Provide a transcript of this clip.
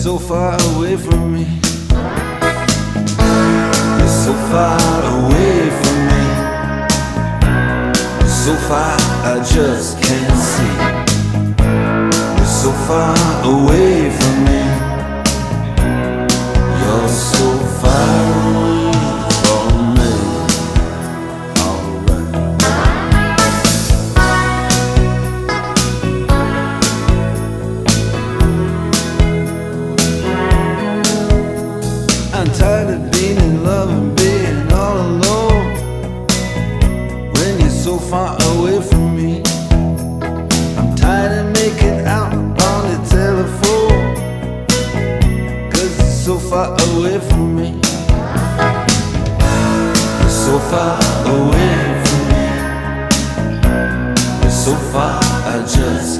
so far away from me. You're so far away from me. So far I just can't see. You're so far away from me. So far away from me, I'm tired of making out on the telephone. Cause it's so far away from me. You're so far away from me. You're so far, I just